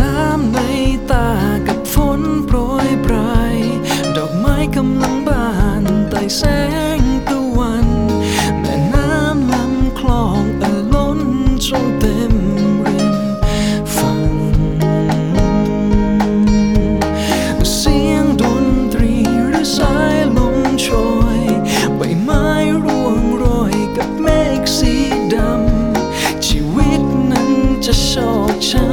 น้ำในตากับฝนโปรยปลาย ดอกไม้กำลังบานไต่แส Sunshine.